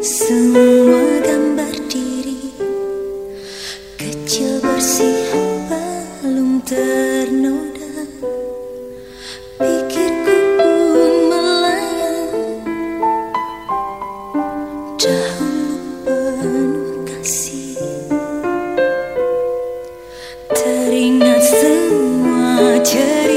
Semua gambar diri Kecil bersih belum ternoda. Pikirku pun melayang. Jauh penuh kasih. Teringat semua cerita.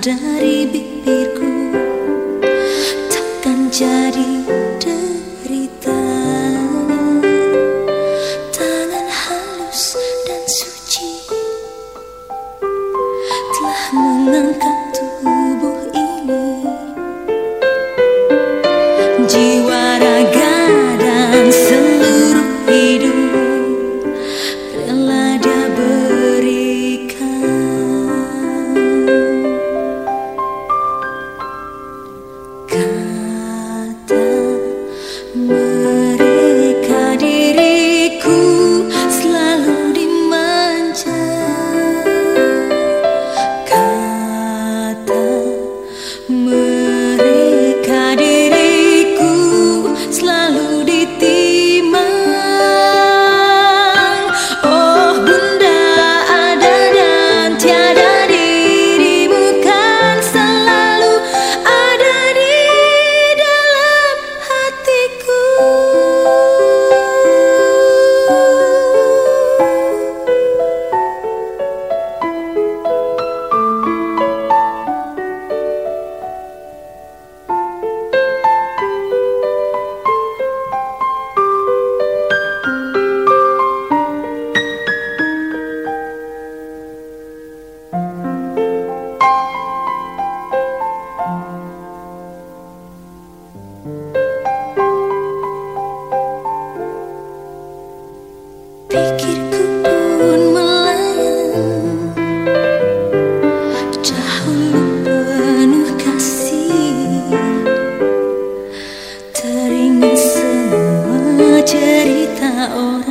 dari bibirku Takkan jadi derita. Tangan halus dan suci Telah mengangkat tubuh ini. Jiwa raga oras